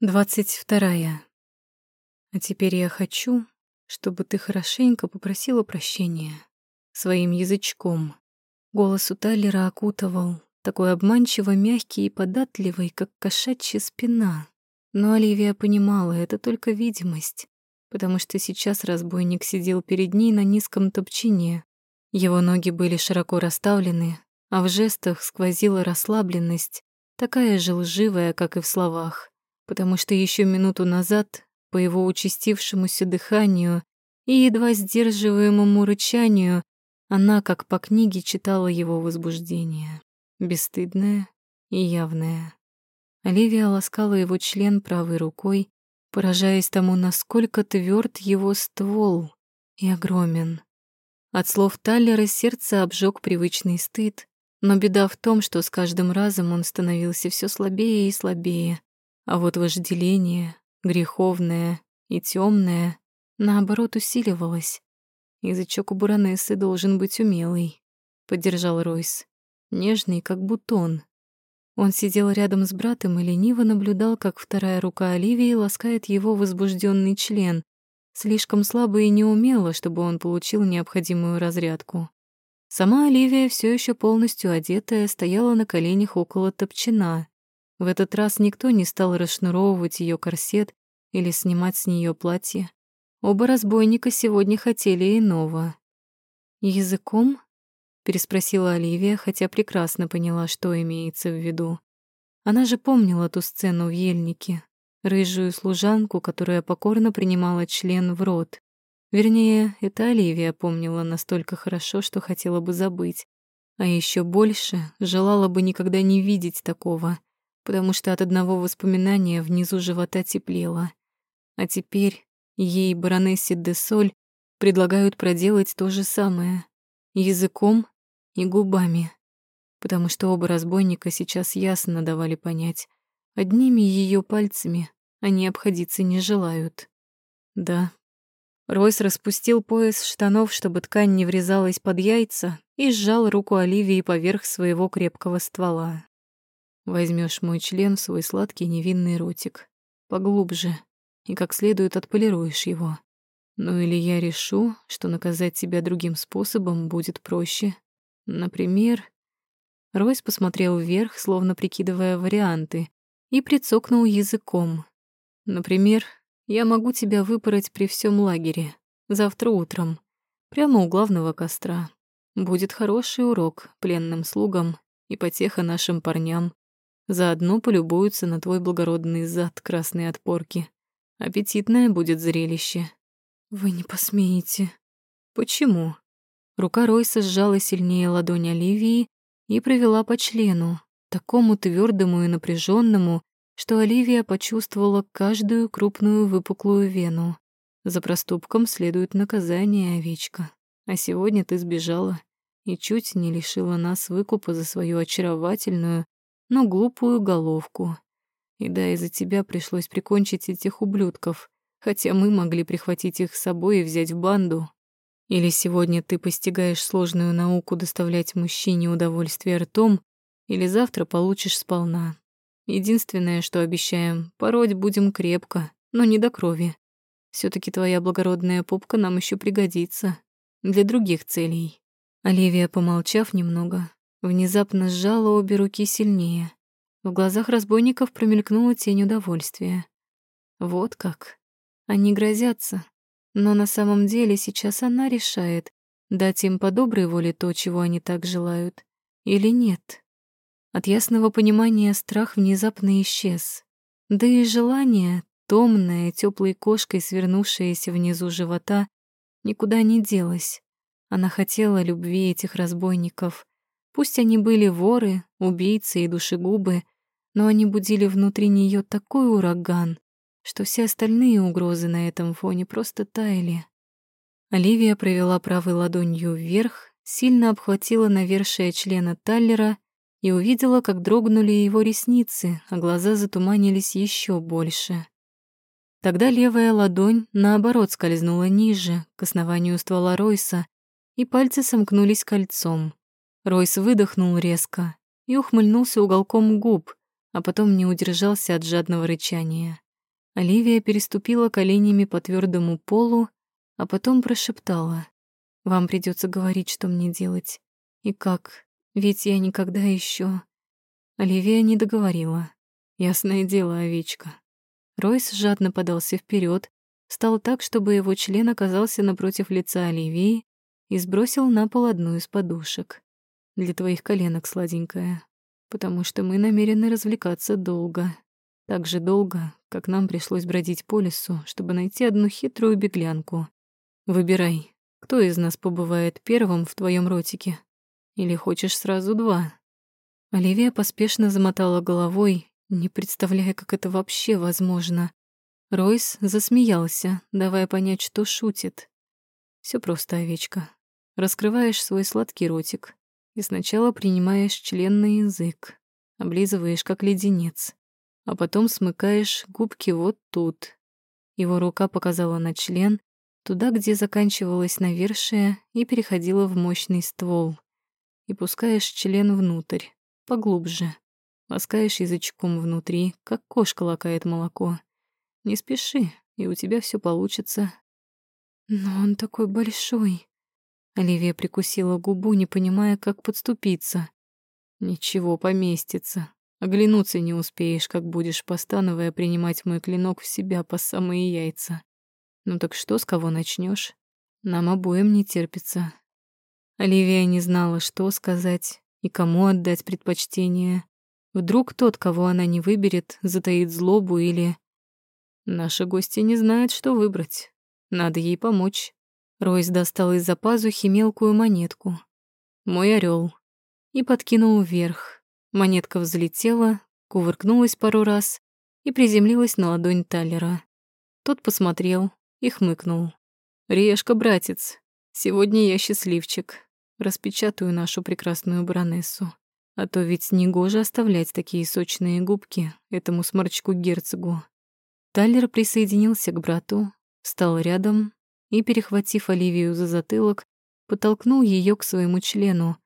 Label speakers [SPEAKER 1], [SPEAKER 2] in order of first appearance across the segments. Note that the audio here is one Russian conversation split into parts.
[SPEAKER 1] Двадцать вторая. А теперь я хочу, чтобы ты хорошенько попросила прощения своим язычком. Голос у Тайлера окутывал, такой обманчиво мягкий и податливый, как кошачья спина. Но Оливия понимала, это только видимость, потому что сейчас разбойник сидел перед ней на низком топчине. Его ноги были широко расставлены, а в жестах сквозила расслабленность, такая же лживая, как и в словах потому что еще минуту назад, по его участившемуся дыханию и едва сдерживаемому рычанию, она, как по книге, читала его возбуждение, бесстыдное и явное. Оливия ласкала его член правой рукой, поражаясь тому, насколько тверд его ствол и огромен. От слов Таллера сердце обжег привычный стыд, но беда в том, что с каждым разом он становился все слабее и слабее, а вот вожделение, греховное и темное, наоборот, усиливалось. Язычок у Буранессы должен быть умелый, поддержал Ройс. Нежный, как бутон. Он сидел рядом с братом и лениво наблюдал, как вторая рука Оливии ласкает его возбужденный член, слишком слабо и неумело, чтобы он получил необходимую разрядку. Сама Оливия, все еще полностью одетая, стояла на коленях около топчина. В этот раз никто не стал расшнуровывать ее корсет или снимать с нее платье. Оба разбойника сегодня хотели иного. «Языком?» — переспросила Оливия, хотя прекрасно поняла, что имеется в виду. Она же помнила ту сцену в ельнике, рыжую служанку, которая покорно принимала член в рот. Вернее, это Оливия помнила настолько хорошо, что хотела бы забыть. А еще больше желала бы никогда не видеть такого — потому что от одного воспоминания внизу живота теплело. А теперь ей, баронессе де Соль, предлагают проделать то же самое языком и губами, потому что оба разбойника сейчас ясно давали понять, одними ее пальцами они обходиться не желают. Да. Ройс распустил пояс штанов, чтобы ткань не врезалась под яйца, и сжал руку Оливии поверх своего крепкого ствола. Возьмешь мой член в свой сладкий невинный ротик, поглубже, и как следует отполируешь его. Ну или я решу, что наказать тебя другим способом будет проще. Например... Ройс посмотрел вверх, словно прикидывая варианты, и прицокнул языком. Например, я могу тебя выпороть при всем лагере, завтра утром, прямо у главного костра. Будет хороший урок пленным слугам и потеха нашим парням, Заодно полюбуются на твой благородный зад красной отпорки. Аппетитное будет зрелище. Вы не посмеете. Почему? Рука Ройса сжала сильнее ладонь Оливии и провела по члену, такому твердому и напряженному, что Оливия почувствовала каждую крупную выпуклую вену. За проступком следует наказание, овечка. А сегодня ты сбежала и чуть не лишила нас выкупа за свою очаровательную, но глупую головку. И да, из-за тебя пришлось прикончить этих ублюдков, хотя мы могли прихватить их с собой и взять в банду. Или сегодня ты постигаешь сложную науку доставлять мужчине удовольствие ртом, или завтра получишь сполна. Единственное, что обещаем, пороть будем крепко, но не до крови. все таки твоя благородная попка нам еще пригодится. Для других целей. Оливия, помолчав немного, Внезапно сжала обе руки сильнее. В глазах разбойников промелькнула тень удовольствия. Вот как. Они грозятся. Но на самом деле сейчас она решает, дать им по доброй воле то, чего они так желают, или нет. От ясного понимания страх внезапно исчез. Да и желание, томное, теплой кошкой свернувшееся внизу живота, никуда не делось. Она хотела любви этих разбойников, Пусть они были воры, убийцы и душегубы, но они будили внутри нее такой ураган, что все остальные угрозы на этом фоне просто таяли. Оливия провела правой ладонью вверх, сильно обхватила навершие члена Таллера и увидела, как дрогнули его ресницы, а глаза затуманились еще больше. Тогда левая ладонь, наоборот, скользнула ниже, к основанию ствола Ройса, и пальцы сомкнулись кольцом. Ройс выдохнул резко и ухмыльнулся уголком губ, а потом не удержался от жадного рычания. Оливия переступила коленями по твердому полу, а потом прошептала. «Вам придется говорить, что мне делать. И как, ведь я никогда еще. Оливия не договорила. Ясное дело, овечка. Ройс жадно подался вперед, встал так, чтобы его член оказался напротив лица Оливии и сбросил на пол одну из подушек. Для твоих коленок, сладенькая, потому что мы намерены развлекаться долго. Так же долго, как нам пришлось бродить по лесу, чтобы найти одну хитрую беглянку. Выбирай, кто из нас побывает первым в твоем ротике. Или хочешь сразу два?» Оливия поспешно замотала головой, не представляя, как это вообще возможно. Ройс засмеялся, давая понять, что шутит. Все просто, овечка. Раскрываешь свой сладкий ротик и сначала принимаешь член на язык, облизываешь как леденец, а потом смыкаешь губки вот тут. Его рука показала на член, туда, где заканчивалась навершие и переходила в мощный ствол и пускаешь член внутрь, поглубже. Ласкаешь язычком внутри, как кошка лакает молоко. Не спеши, и у тебя все получится. Но он такой большой. Оливия прикусила губу, не понимая, как подступиться. Ничего, поместится. Оглянуться не успеешь, как будешь, постановая, принимать мой клинок в себя по самые яйца. Ну так что, с кого начнешь? Нам обоим не терпится. Оливия не знала, что сказать и кому отдать предпочтение. Вдруг тот, кого она не выберет, затаит злобу или... Наша гостья не знает, что выбрать. Надо ей помочь. Ройс достал из-за пазухи мелкую монетку. Мой орел. И подкинул вверх. Монетка взлетела, кувыркнулась пару раз и приземлилась на ладонь Таллера. Тот посмотрел и хмыкнул. «Решка, братец, сегодня я счастливчик распечатаю нашу прекрасную баронессу. А то ведь негоже оставлять такие сочные губки этому сморчку-герцогу. Таллер присоединился к брату, встал рядом и, перехватив Оливию за затылок, подтолкнул ее к своему члену,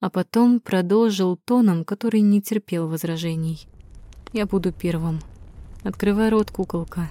[SPEAKER 1] а потом продолжил тоном, который не терпел возражений. «Я буду первым. Открывай рот, куколка».